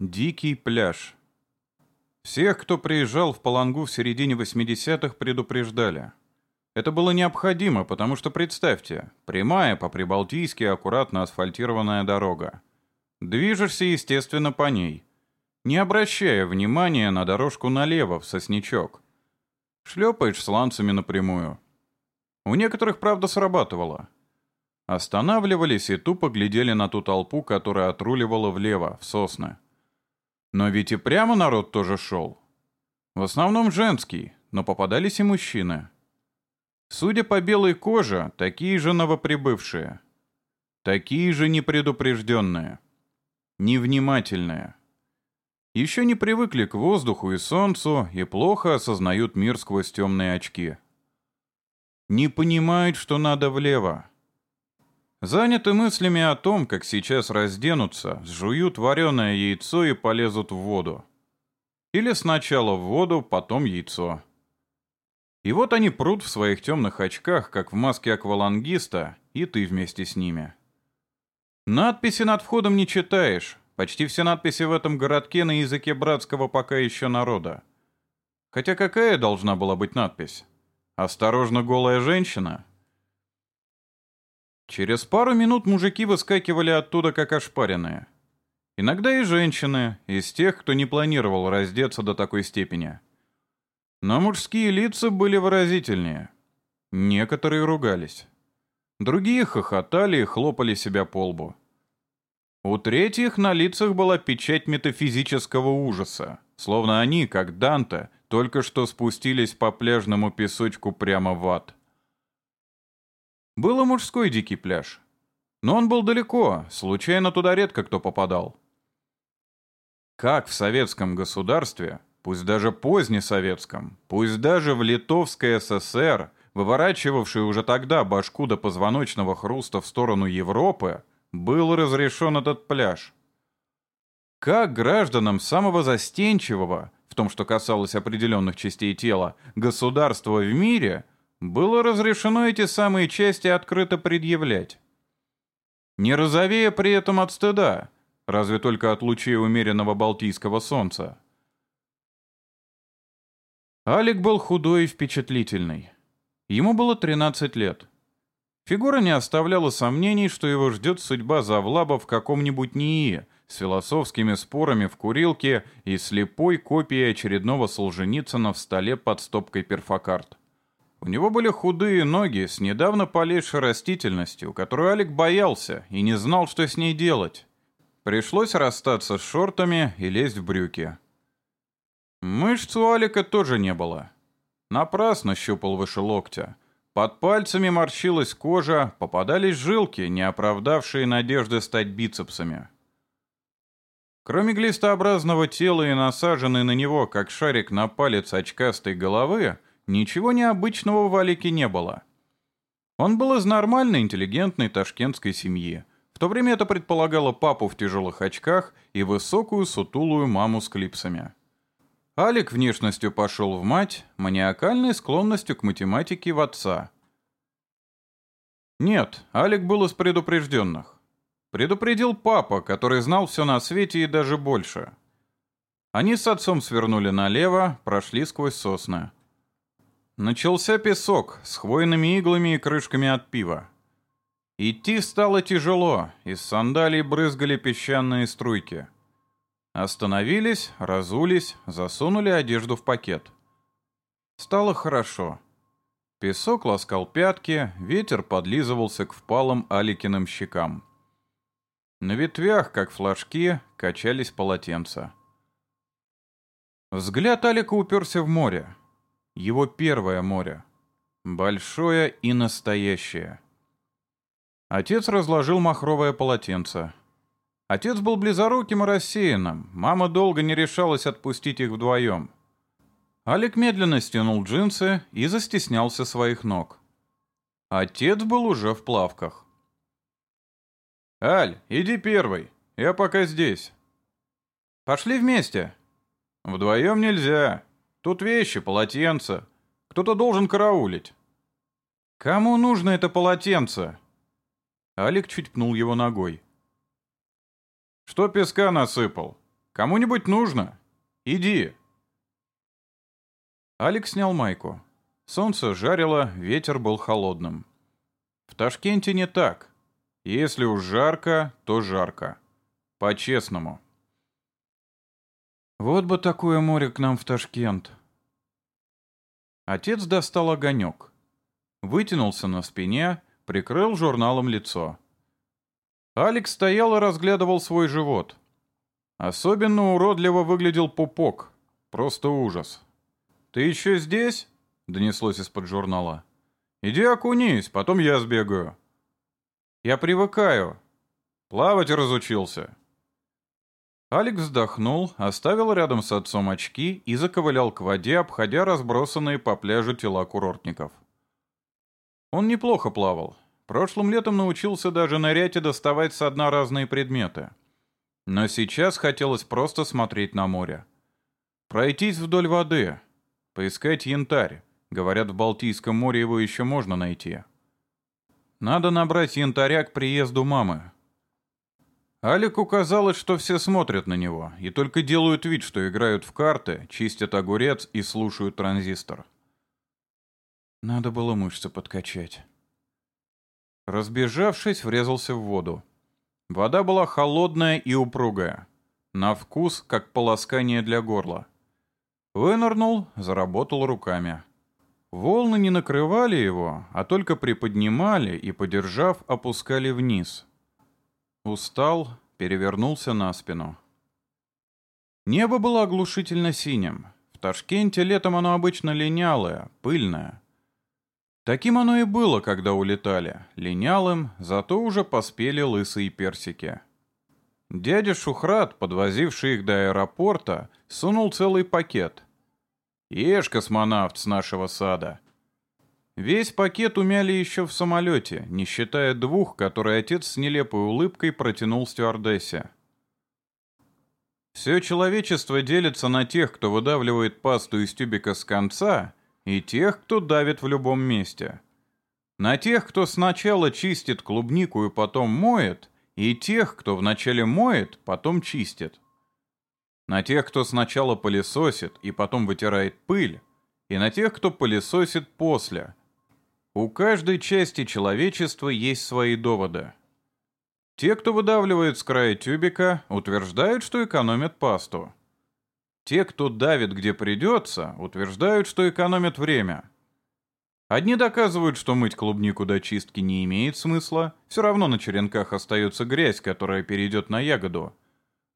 Дикий пляж. Всех, кто приезжал в Палангу в середине 80-х, предупреждали. Это было необходимо, потому что, представьте, прямая по-прибалтийски аккуратно асфальтированная дорога. Движешься, естественно, по ней, не обращая внимания на дорожку налево, в сосничок. Шлепаешь сланцами напрямую. У некоторых, правда, срабатывало. Останавливались и тупо глядели на ту толпу, которая отруливала влево, в сосны. Но ведь и прямо народ тоже шел. В основном женский, но попадались и мужчины. Судя по белой коже, такие же новоприбывшие. Такие же непредупрежденные. Невнимательные. Еще не привыкли к воздуху и солнцу и плохо осознают мир сквозь темные очки. Не понимают, что надо влево. Заняты мыслями о том, как сейчас разденутся, сжуют вареное яйцо и полезут в воду. Или сначала в воду, потом яйцо. И вот они прут в своих темных очках, как в маске аквалангиста, и ты вместе с ними. Надписи над входом не читаешь. Почти все надписи в этом городке на языке братского пока еще народа. Хотя какая должна была быть надпись? «Осторожно, голая женщина»? Через пару минут мужики выскакивали оттуда как ошпаренные. Иногда и женщины, из тех, кто не планировал раздеться до такой степени. Но мужские лица были выразительнее. Некоторые ругались. Другие хохотали и хлопали себя по лбу. У третьих на лицах была печать метафизического ужаса, словно они, как Данте, только что спустились по пляжному песочку прямо в ад. Был и мужской дикий пляж. Но он был далеко, случайно туда редко кто попадал. Как в советском государстве, пусть даже позднесоветском, пусть даже в Литовской ССР, выворачивавший уже тогда башку до позвоночного хруста в сторону Европы, был разрешен этот пляж. Как гражданам самого застенчивого, в том, что касалось определенных частей тела, государства в мире – было разрешено эти самые части открыто предъявлять. Не розовея при этом от стыда, разве только от лучей умеренного балтийского солнца. Алик был худой и впечатлительный. Ему было 13 лет. Фигура не оставляла сомнений, что его ждет судьба Завлаба в каком-нибудь НИИ с философскими спорами в курилке и слепой копией очередного Солженицына в столе под стопкой перфокарт. У него были худые ноги с недавно полезшей растительностью, которую Алик боялся и не знал, что с ней делать. Пришлось расстаться с шортами и лезть в брюки. Мышц у Алика тоже не было. Напрасно щупал выше локтя. Под пальцами морщилась кожа, попадались жилки, не оправдавшие надежды стать бицепсами. Кроме глистообразного тела и насаженной на него, как шарик на палец очкастой головы, Ничего необычного в Валике не было. Он был из нормальной, интеллигентной ташкентской семьи. В то время это предполагало папу в тяжелых очках и высокую сутулую маму с клипсами. Алик внешностью пошел в мать, маниакальной склонностью к математике в отца. Нет, Алик был из предупрежденных. Предупредил папа, который знал все на свете и даже больше. Они с отцом свернули налево, прошли сквозь сосны. Начался песок с хвойными иглами и крышками от пива. Идти стало тяжело, из сандалий брызгали песчаные струйки. Остановились, разулись, засунули одежду в пакет. Стало хорошо. Песок ласкал пятки, ветер подлизывался к впалым Аликиным щекам. На ветвях, как флажки, качались полотенца. Взгляд Алика уперся в море. Его первое море. Большое и настоящее. Отец разложил махровое полотенце. Отец был близоруким и рассеянным. Мама долго не решалась отпустить их вдвоем. Алик медленно стянул джинсы и застеснялся своих ног. Отец был уже в плавках. «Аль, иди первый. Я пока здесь». «Пошли вместе». «Вдвоем нельзя. Тут вещи, полотенца. Кто-то должен караулить». «Кому нужно это полотенце?» Алик чуть пнул его ногой. «Что песка насыпал? Кому-нибудь нужно? Иди!» Алекс снял майку. Солнце жарило, ветер был холодным. В Ташкенте не так. Если уж жарко, то жарко. По-честному. Вот бы такое море к нам в Ташкент. Отец достал огонек. Вытянулся на спине, прикрыл журналом лицо. Алекс стоял и разглядывал свой живот. Особенно уродливо выглядел пупок. Просто ужас. «Ты еще здесь?» — донеслось из-под журнала. «Иди окунись, потом я сбегаю». «Я привыкаю. Плавать разучился». Алекс вздохнул, оставил рядом с отцом очки и заковылял к воде, обходя разбросанные по пляжу тела курортников. Он неплохо плавал. Прошлым летом научился даже нырять и доставать со дна разные предметы. Но сейчас хотелось просто смотреть на море. Пройтись вдоль воды, поискать янтарь. Говорят, в Балтийском море его еще можно найти. Надо набрать янтаря к приезду мамы. Алику казалось, что все смотрят на него и только делают вид, что играют в карты, чистят огурец и слушают транзистор. Надо было мышцы подкачать. Разбежавшись, врезался в воду. Вода была холодная и упругая. На вкус, как полоскание для горла. Вынырнул, заработал руками. Волны не накрывали его, а только приподнимали и, подержав, опускали вниз. Устал, перевернулся на спину. Небо было оглушительно синим. В Ташкенте летом оно обычно линялое, пыльное. Таким оно и было, когда улетали. Линялым, зато уже поспели лысые персики. Дядя Шухрат, подвозивший их до аэропорта, сунул целый пакет. «Ешь, космонавт с нашего сада». Весь пакет умяли еще в самолете, не считая двух, которые отец с нелепой улыбкой протянул стюардессе. Все человечество делится на тех, кто выдавливает пасту из тюбика с конца, и тех, кто давит в любом месте. На тех, кто сначала чистит клубнику и потом моет, и тех, кто вначале моет, потом чистит. На тех, кто сначала пылесосит и потом вытирает пыль, и на тех, кто пылесосит после. У каждой части человечества есть свои доводы. Те, кто выдавливает с края тюбика, утверждают, что экономят пасту. Те, кто давит где придется, утверждают, что экономят время. Одни доказывают, что мыть клубнику до чистки не имеет смысла, все равно на черенках остается грязь, которая перейдет на ягоду.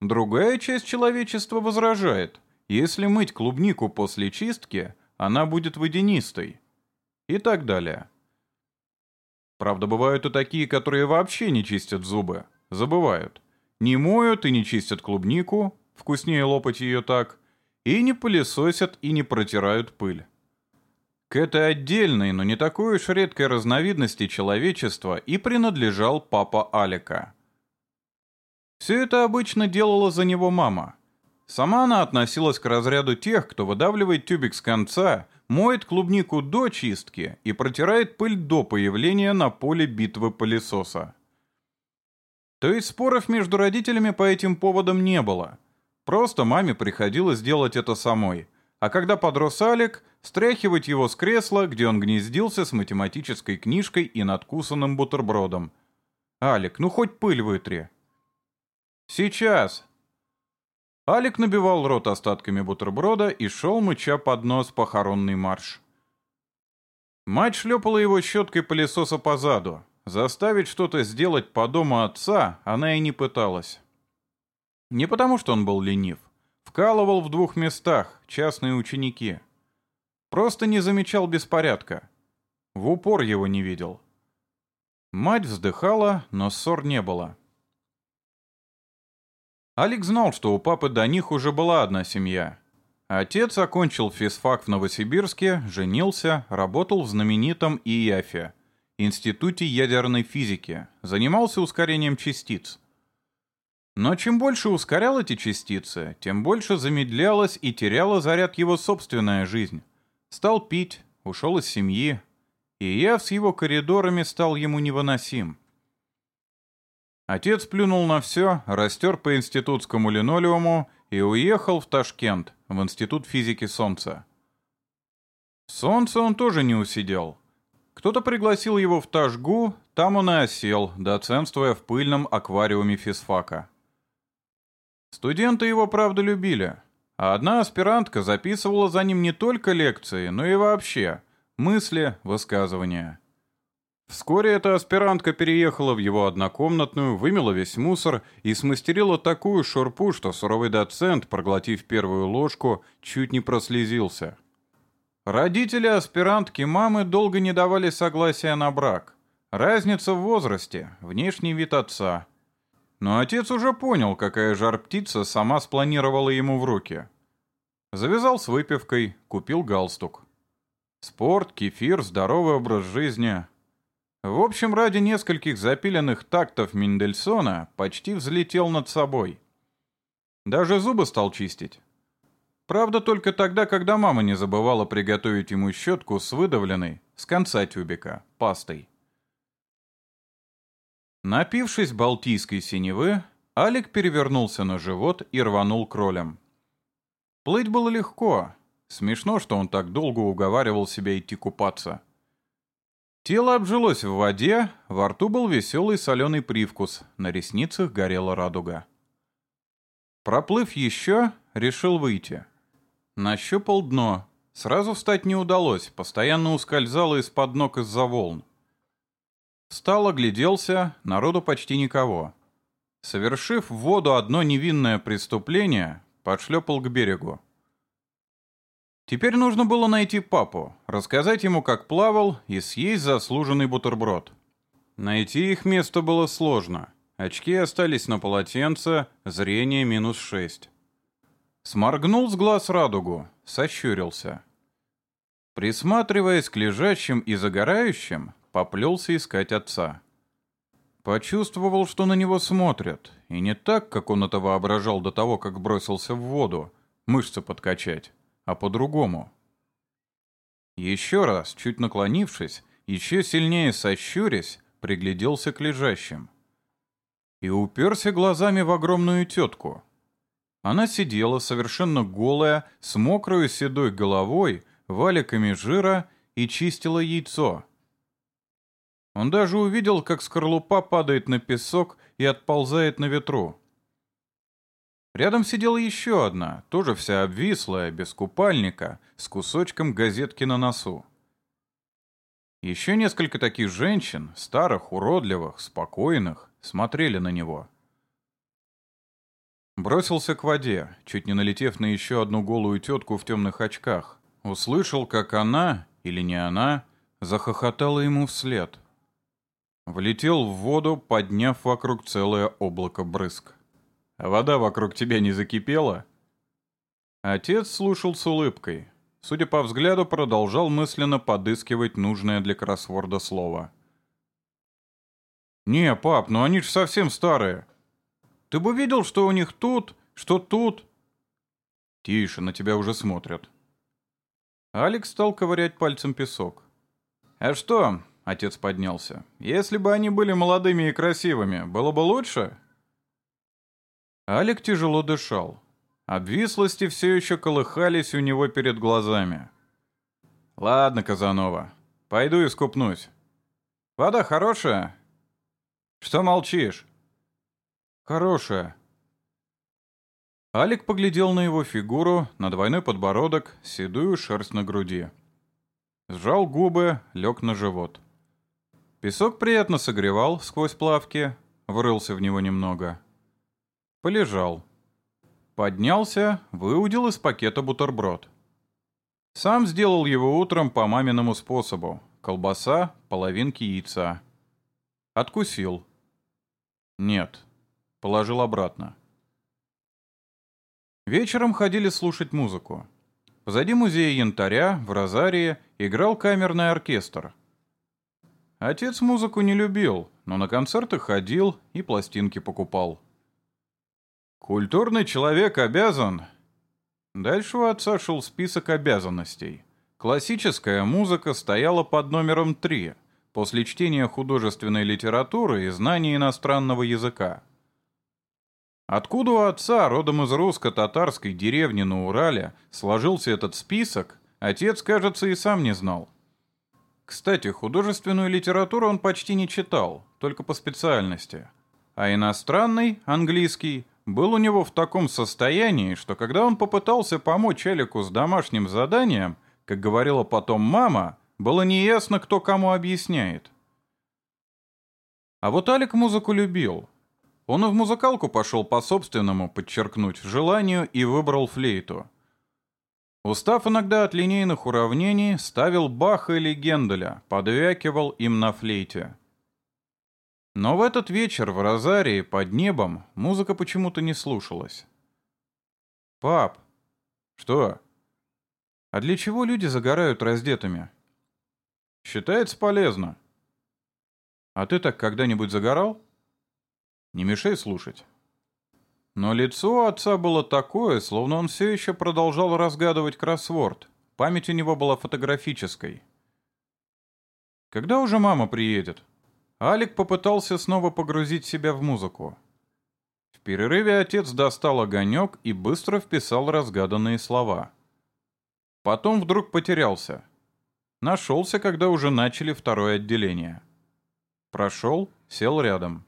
Другая часть человечества возражает, если мыть клубнику после чистки, она будет водянистой. И так далее. Правда, бывают и такие, которые вообще не чистят зубы, забывают. Не моют и не чистят клубнику, вкуснее лопать ее так, и не пылесосят и не протирают пыль. К этой отдельной, но не такой уж редкой разновидности человечества и принадлежал папа Алика. Все это обычно делала за него мама. Сама она относилась к разряду тех, кто выдавливает тюбик с конца, моет клубнику до чистки и протирает пыль до появления на поле битвы пылесоса. То есть споров между родителями по этим поводам не было – Просто маме приходилось делать это самой. А когда подрос Алик, стряхивать его с кресла, где он гнездился с математической книжкой и надкусанным бутербродом. «Алик, ну хоть пыль вытри». «Сейчас». Алик набивал рот остатками бутерброда и шел, мыча под нос похоронный марш. Мать шлепала его щеткой пылесоса по заду. Заставить что-то сделать по дому отца она и не пыталась. Не потому, что он был ленив. Вкалывал в двух местах, частные ученики. Просто не замечал беспорядка. В упор его не видел. Мать вздыхала, но ссор не было. Алик знал, что у папы до них уже была одна семья. Отец окончил физфак в Новосибирске, женился, работал в знаменитом ИЯФе, Институте ядерной физики, занимался ускорением частиц. Но чем больше ускорял эти частицы, тем больше замедлялась и теряла заряд его собственная жизнь. Стал пить, ушел из семьи, и я с его коридорами стал ему невыносим. Отец плюнул на все, растер по институтскому линолеуму и уехал в Ташкент, в Институт физики Солнца. Солнце он тоже не усидел. Кто-то пригласил его в Ташгу, там он и осел, доценствуя в пыльном аквариуме физфака. Студенты его, правда, любили. А одна аспирантка записывала за ним не только лекции, но и вообще мысли, высказывания. Вскоре эта аспирантка переехала в его однокомнатную, вымела весь мусор и смастерила такую шурпу, что суровый доцент, проглотив первую ложку, чуть не прослезился. Родители аспирантки мамы долго не давали согласия на брак. Разница в возрасте, внешний вид отца. Но отец уже понял, какая жар-птица сама спланировала ему в руки. Завязал с выпивкой, купил галстук. Спорт, кефир, здоровый образ жизни. В общем, ради нескольких запиленных тактов Мендельсона почти взлетел над собой. Даже зубы стал чистить. Правда, только тогда, когда мама не забывала приготовить ему щетку с выдавленной, с конца тюбика, пастой. Напившись балтийской синевы, Алик перевернулся на живот и рванул кролем. Плыть было легко. Смешно, что он так долго уговаривал себя идти купаться. Тело обжилось в воде, во рту был веселый соленый привкус, на ресницах горела радуга. Проплыв еще, решил выйти. Нащупал дно. Сразу встать не удалось, постоянно ускользало из-под ног из-за волн. Встал, огляделся, народу почти никого. Совершив в воду одно невинное преступление, подшлепал к берегу. Теперь нужно было найти папу, рассказать ему, как плавал, и съесть заслуженный бутерброд. Найти их место было сложно. Очки остались на полотенце, зрение минус шесть. Сморгнул с глаз радугу, сощурился. Присматриваясь к лежащим и загорающим, поплелся искать отца. Почувствовал, что на него смотрят, и не так, как он это воображал до того, как бросился в воду, мышцы подкачать, а по-другому. Еще раз, чуть наклонившись, еще сильнее сощурясь, пригляделся к лежащим. И уперся глазами в огромную тетку — она сидела совершенно голая, с мокрой седой головой, валиками жира и чистила яйцо. Он даже увидел, как скорлупа падает на песок и отползает на ветру. Рядом сидела еще одна, тоже вся обвислая, без купальника, с кусочком газетки на носу. Еще несколько таких женщин, старых, уродливых, спокойных, смотрели на него. Бросился к воде, чуть не налетев на еще одну голую тетку в темных очках. Услышал, как она, или не она, захохотала ему вслед. Влетел в воду, подняв вокруг целое облако брызг. «А вода вокруг тебя не закипела?» Отец слушал с улыбкой. Судя по взгляду, продолжал мысленно подыскивать нужное для кроссворда слово. «Не, пап, ну они ж совсем старые. Ты бы видел, что у них тут, что тут?» «Тише, на тебя уже смотрят». Алекс стал ковырять пальцем песок. «А что?» — отец поднялся. «Если бы они были молодыми и красивыми, было бы лучше?» Алик тяжело дышал. Обвислости все еще колыхались у него перед глазами. «Ладно, Казанова, пойду искупнусь. Вода хорошая?» «Что молчишь?» Хорошая. Алик поглядел на его фигуру, на двойной подбородок, седую шерсть на груди. Сжал губы, лег на живот. Песок приятно согревал сквозь плавки, врылся в него немного. Полежал. Поднялся, выудил из пакета бутерброд. Сам сделал его утром по маминому способу. Колбаса, половинки яйца. Откусил. Нет, Положил обратно. Вечером ходили слушать музыку. Позади музея янтаря, в Розарии, играл камерный оркестр. Отец музыку не любил, но на концерты ходил и пластинки покупал. Культурный человек обязан... Дальше у отца шел список обязанностей. Классическая музыка стояла под номером 3, после чтения художественной литературы и знания иностранного языка. Откуда у отца, родом из русско-татарской деревни на Урале, сложился этот список, отец, кажется, и сам не знал. Кстати, художественную литературу он почти не читал, только по специальности. А иностранный, английский, был у него в таком состоянии, что когда он попытался помочь Элику с домашним заданием, как говорила потом мама, было неясно, кто кому объясняет. А вот Алик музыку любил. Он и в музыкалку пошел по собственному, подчеркнуть, желанию и выбрал флейту. Устав иногда от линейных уравнений, ставил Баха или Генделя, подвякивал им на флейте. Но в этот вечер в Розарии под небом музыка почему-то не слушалась. «Пап!» «Что?» «А для чего люди загорают раздетыми?» «Считается полезно». «А ты так когда-нибудь загорал?» «Не мешай слушать». Но лицо отца было такое, словно он все еще продолжал разгадывать кроссворд. Память у него была фотографической. «Когда уже мама приедет?» Алик попытался снова погрузить себя в музыку. В перерыве отец достал огонек и быстро вписал разгаданные слова. Потом вдруг потерялся. Нашелся, когда уже начали второе отделение. Прошел, сел рядом.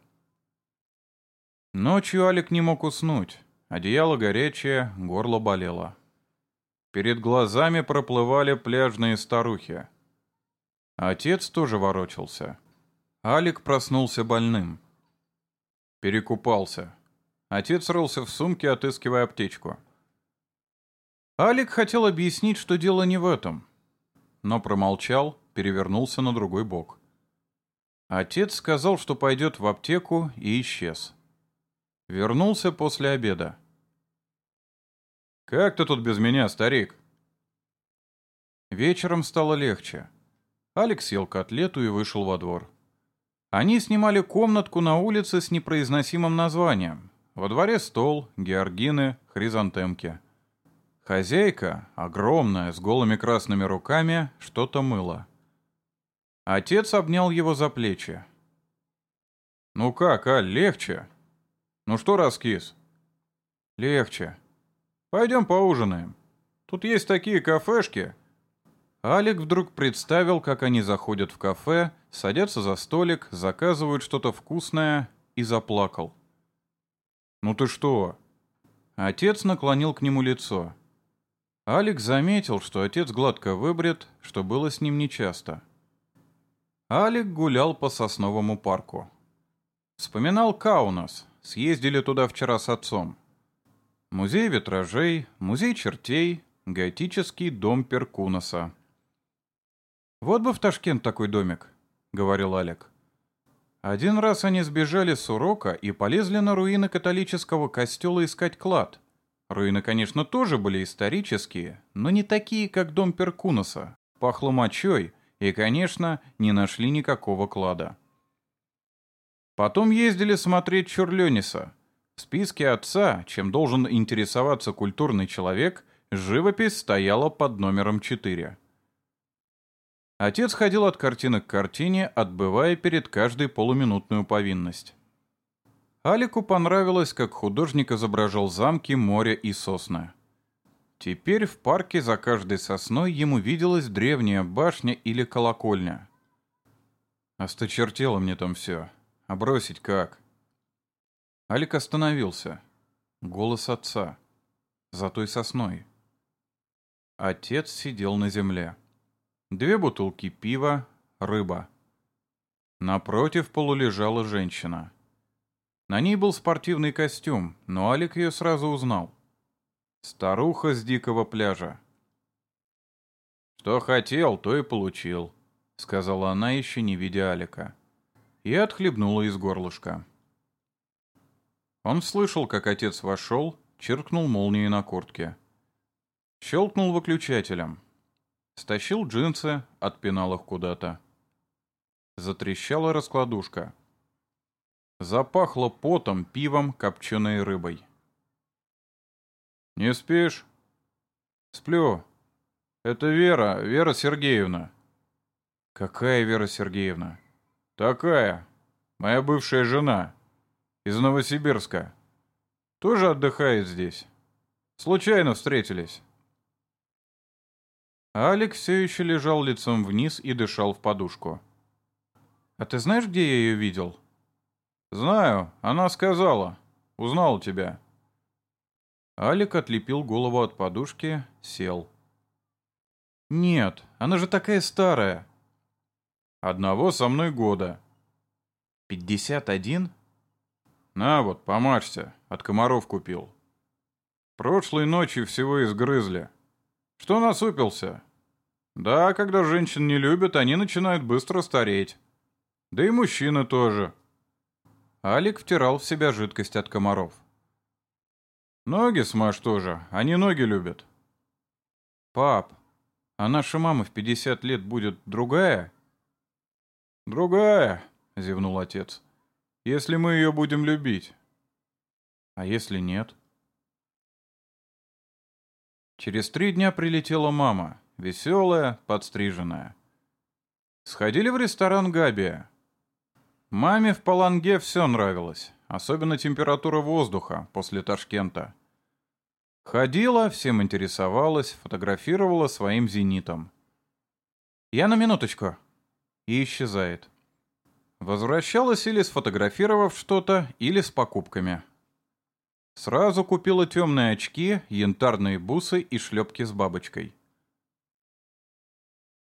Ночью Алик не мог уснуть. Одеяло горячее, горло болело. Перед глазами проплывали пляжные старухи. Отец тоже ворочался. Алик проснулся больным. Перекупался. Отец рылся в сумке, отыскивая аптечку. Алик хотел объяснить, что дело не в этом, но промолчал, перевернулся на другой бок. Отец сказал, что пойдет в аптеку, и исчез. Вернулся после обеда. «Как ты тут без меня, старик?» Вечером стало легче. Алекс съел котлету и вышел во двор. Они снимали комнатку на улице с непроизносимым названием. Во дворе стол, георгины, хризантемки. Хозяйка, огромная, с голыми красными руками, что-то мыла. Отец обнял его за плечи. «Ну как, а, легче?» «Ну что раскис?» «Легче. Пойдем поужинаем. Тут есть такие кафешки, Алик вдруг представил, как они заходят в кафе, садятся за столик, заказывают что-то вкусное и заплакал. «Ну ты что?» Отец наклонил к нему лицо. Алик заметил, что отец гладко выбрит, что было с ним нечасто. Алик гулял по сосновому парку. Вспоминал Каунас, съездили туда вчера с отцом. Музей витражей, музей чертей, готический дом Перкунаса. «Вот бы в Ташкент такой домик», — говорил Олег. Один раз они сбежали с урока и полезли на руины католического костела искать клад. Руины, конечно, тоже были исторические, но не такие, как дом Перкунаса. Пахло мочой, и, конечно, не нашли никакого клада. Потом ездили смотреть Чурлениса. В списке отца, чем должен интересоваться культурный человек, живопись стояла под номером 4. Отец ходил от картины к картине, отбывая перед каждой полуминутную повинность. Алику понравилось, как художник изображал замки, море и сосны. Теперь в парке за каждой сосной ему виделась древняя башня или колокольня. Осточертело мне там все. А бросить как? Алик остановился. Голос отца. За той сосной. Отец сидел на земле. Две бутылки пива, рыба. Напротив полулежала женщина. На ней был спортивный костюм, но Алик ее сразу узнал. Старуха с дикого пляжа. «Что хотел, то и получил», — сказала она, еще не видя Алика. И отхлебнула из горлышка. Он слышал, как отец вошел, чиркнул молнией на куртке. Щелкнул выключателем. Стащил джинсы, отпинал их куда-то. Затрещала раскладушка. Запахло потом, пивом, копченой рыбой. «Не спишь?» «Сплю. Это Вера, Вера Сергеевна». «Какая Вера Сергеевна?» «Такая. Моя бывшая жена. Из Новосибирска. Тоже отдыхает здесь. Случайно встретились. Алик все еще лежал лицом вниз и дышал в подушку. «А ты знаешь, где я ее видел?» «Знаю, она сказала. Узнал тебя». Алик отлепил голову от подушки, сел. «Нет, она же такая старая». «Одного со мной года». «Пятьдесят один?» «На вот, помажься, от комаров купил». «Прошлой ночью всего изгрызли». «Что насупился?» «Да, когда женщин не любят, они начинают быстро стареть. Да и мужчины тоже». Алик втирал в себя жидкость от комаров. «Ноги смажь тоже, они ноги любят». «Пап, а наша мама в 50 лет будет другая?» «Другая», — зевнул отец, — «если мы ее будем любить». «А если нет?» Через три дня прилетела мама, веселая, подстриженная. Сходили в ресторан «Габия». Маме в Паланге все нравилось, особенно температура воздуха после Ташкента. Ходила, всем интересовалась, фотографировала своим зенитом. «Я на минуточку». И исчезает. Возвращалась или сфотографировав что-то, или с покупками. Сразу купила темные очки, янтарные бусы и шлепки с бабочкой.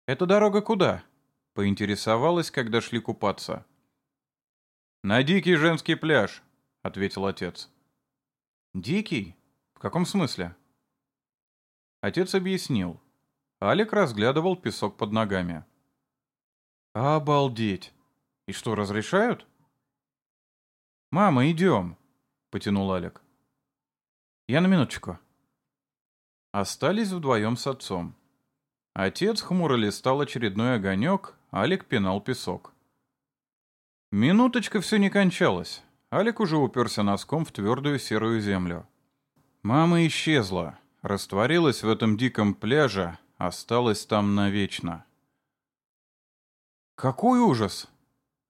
«Эта дорога куда?» — поинтересовалась, когда шли купаться. «На дикий женский пляж», — ответил отец. «Дикий? В каком смысле?» Отец объяснил. Алик разглядывал песок под ногами. «Обалдеть! И что, разрешают?» «Мама, идем!» — потянул Алик. «Я на минуточку». Остались вдвоем с отцом. Отец хмуро листал очередной огонек, Алик пинал песок. Минуточка все не кончалась. Алик уже уперся носком в твердую серую землю. Мама исчезла, растворилась в этом диком пляже, осталась там навечно. «Какой ужас!»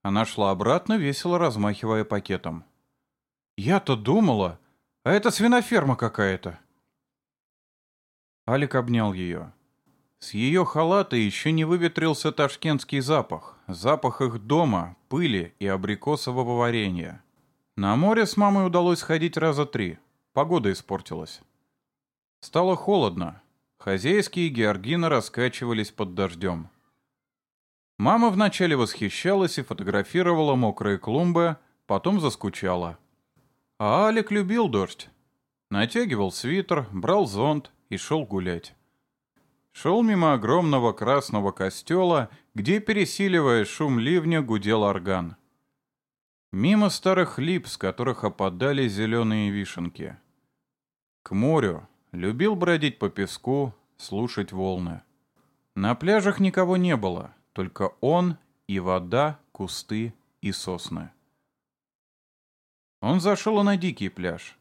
Она шла обратно, весело размахивая пакетом. «Я-то думала, а это свиноферма какая-то!» Алик обнял ее. С ее халата еще не выветрился ташкентский запах, запах их дома, пыли и абрикосового варенья. На море с мамой удалось ходить раза три. Погода испортилась. Стало холодно. Хозяйские георгины раскачивались под дождем. Мама вначале восхищалась и фотографировала мокрые клумбы, потом заскучала. А Алик любил дождь. Натягивал свитер, брал зонт и шел гулять шел мимо огромного красного костела, где, пересиливая шум ливня, гудел орган. Мимо старых лип, с которых опадали зеленые вишенки. К морю любил бродить по песку, слушать волны. На пляжах никого не было, только он и вода, кусты и сосны. Он зашел на дикий пляж.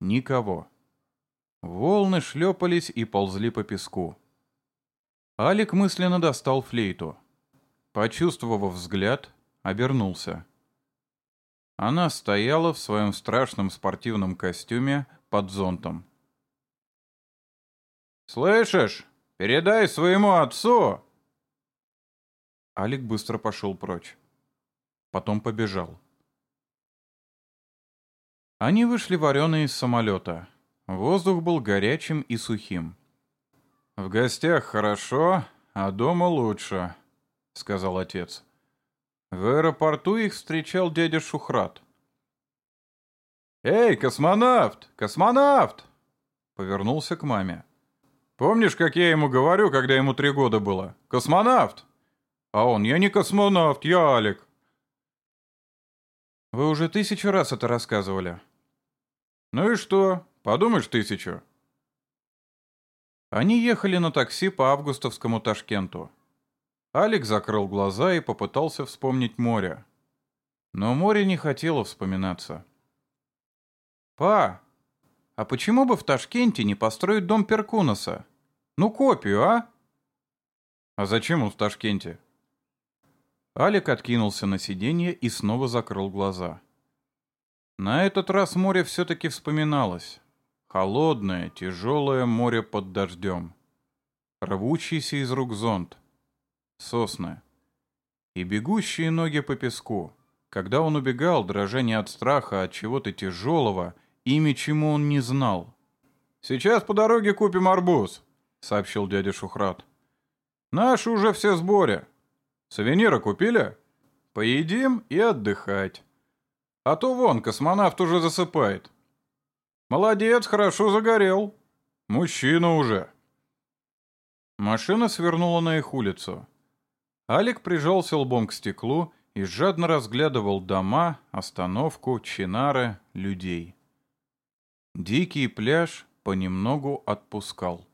Никого. Волны шлепались и ползли по песку. Алик мысленно достал флейту. Почувствовав взгляд, обернулся. Она стояла в своем страшном спортивном костюме под зонтом. «Слышишь? Передай своему отцу!» Алик быстро пошел прочь. Потом побежал. Они вышли вареные из самолета. Воздух был горячим и сухим. «В гостях хорошо, а дома лучше», — сказал отец. В аэропорту их встречал дядя Шухрат. «Эй, космонавт! Космонавт!» Повернулся к маме. «Помнишь, как я ему говорю, когда ему три года было? Космонавт!» А он, «Я не космонавт, я Алик». «Вы уже тысячу раз это рассказывали». «Ну и что? Подумаешь, тысячу». Они ехали на такси по августовскому Ташкенту. Алик закрыл глаза и попытался вспомнить море. Но море не хотело вспоминаться. «Па, а почему бы в Ташкенте не построить дом Перкунаса? Ну, копию, а?» «А зачем он в Ташкенте?» Алик откинулся на сиденье и снова закрыл глаза. На этот раз море все-таки вспоминалось. Холодное, тяжелое море под дождем. Рвущийся из рук зонт. Сосны. И бегущие ноги по песку. Когда он убегал, дрожа не от страха, а от чего-то тяжелого, имя чему он не знал. «Сейчас по дороге купим арбуз», — сообщил дядя Шухрат. «Наши уже все в сборе. Сувениры купили? Поедим и отдыхать. А то вон, космонавт уже засыпает. Молодец, хорошо загорел. Мужчина уже». Машина свернула на их улицу. Алик прижался лбом к стеклу и жадно разглядывал дома, остановку, чинары, людей. Дикий пляж понемногу отпускал.